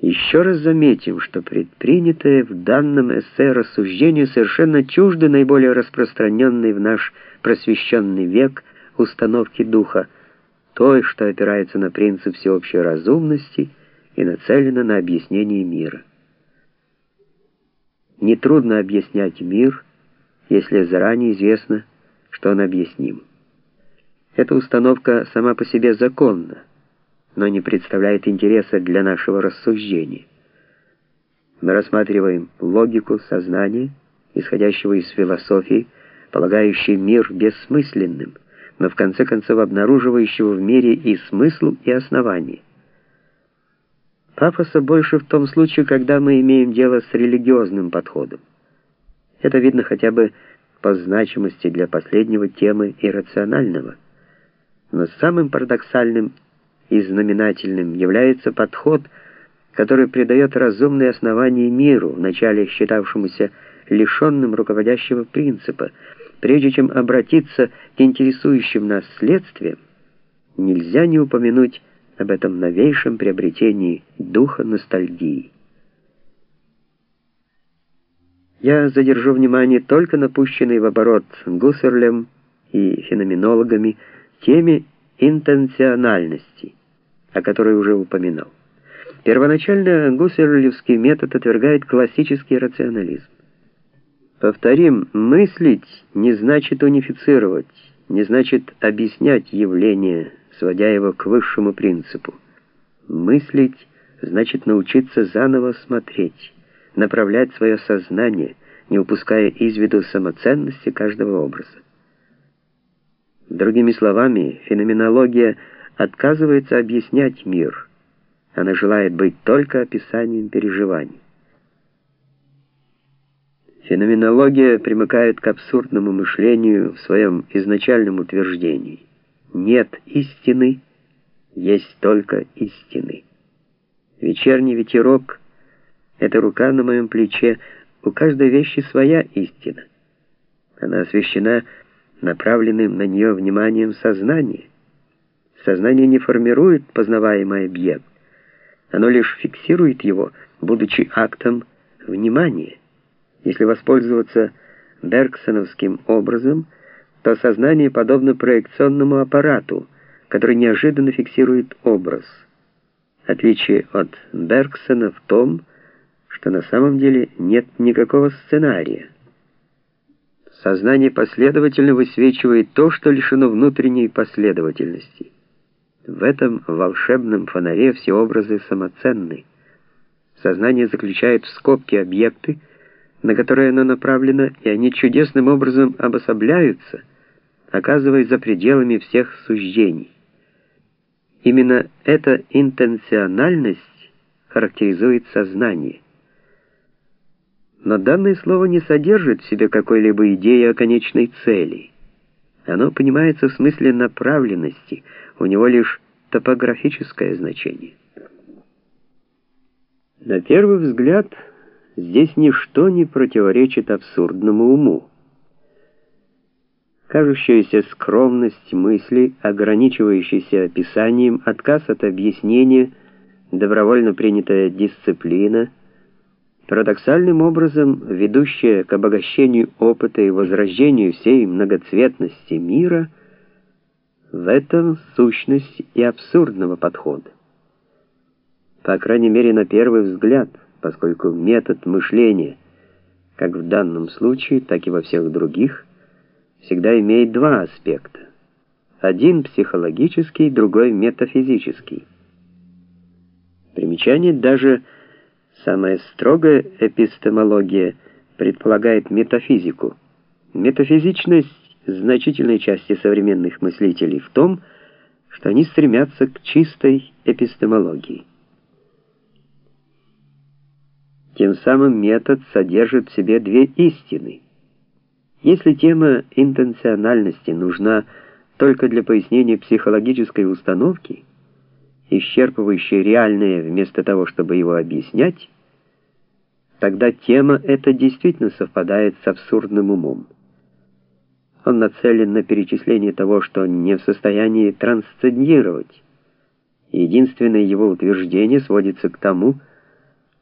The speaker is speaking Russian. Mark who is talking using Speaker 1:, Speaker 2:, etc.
Speaker 1: Еще раз заметим, что предпринятое в данном эссе рассуждение совершенно чуждо наиболее распространенной в наш просвещенный век установки духа, той, что опирается на принцип всеобщей разумности и нацелена на объяснение мира. Нетрудно объяснять мир, если заранее известно, что он объясним. Эта установка сама по себе законна но не представляет интереса для нашего рассуждения. Мы рассматриваем логику сознания, исходящего из философии, полагающей мир бессмысленным, но в конце концов обнаруживающего в мире и смысл, и основание. Пафоса больше в том случае, когда мы имеем дело с религиозным подходом. Это видно хотя бы по значимости для последнего темы иррационального. Но самым парадоксальным и знаменательным является подход, который придает разумные основания миру, вначале считавшемуся лишенным руководящего принципа. Прежде чем обратиться к интересующим нас следствиям, нельзя не упомянуть об этом новейшем приобретении духа ностальгии. Я задержу внимание только на пущенной в оборот Гуссерлем и феноменологами теме интенциональности о которой уже упоминал. Первоначально гуссерлевский метод отвергает классический рационализм. Повторим, мыслить не значит унифицировать, не значит объяснять явление, сводя его к высшему принципу. Мыслить значит научиться заново смотреть, направлять свое сознание, не упуская из виду самоценности каждого образа. Другими словами, феноменология – отказывается объяснять мир. Она желает быть только описанием переживаний. Феноменология примыкает к абсурдному мышлению в своем изначальном утверждении. Нет истины, есть только истины. Вечерний ветерок — это рука на моем плече, у каждой вещи своя истина. Она освещена направленным на нее вниманием сознания. Сознание не формирует познаваемый объект, оно лишь фиксирует его, будучи актом внимания. Если воспользоваться Бергсоновским образом, то сознание подобно проекционному аппарату, который неожиданно фиксирует образ. Отличие от Бергсона в том, что на самом деле нет никакого сценария. Сознание последовательно высвечивает то, что лишено внутренней последовательности. В этом волшебном фонаре все образы самоценны. Сознание заключает в скобке объекты, на которые оно направлено, и они чудесным образом обособляются, оказываясь за пределами всех суждений. Именно эта интенциональность характеризует сознание. Но данное слово не содержит в себе какой-либо идеи о конечной цели. Оно понимается в смысле направленности – у него лишь топографическое значение. На первый взгляд, здесь ничто не противоречит абсурдному уму. Кажущаяся скромность мысли, ограничивающаяся описанием, отказ от объяснения, добровольно принятая дисциплина, парадоксальным образом ведущая к обогащению опыта и возрождению всей многоцветности мира — в этом сущность и абсурдного подхода. По крайней мере, на первый взгляд, поскольку метод мышления, как в данном случае, так и во всех других, всегда имеет два аспекта. Один психологический, другой метафизический. Примечание даже самая строгая эпистемология предполагает метафизику. Метафизичность значительной части современных мыслителей в том, что они стремятся к чистой эпистемологии. Тем самым метод содержит в себе две истины. Если тема интенциональности нужна только для пояснения психологической установки, исчерпывающей реальное вместо того, чтобы его объяснять, тогда тема эта действительно совпадает с абсурдным умом. Он нацелен на перечисление того, что не в состоянии трансцендировать. Единственное его утверждение сводится к тому,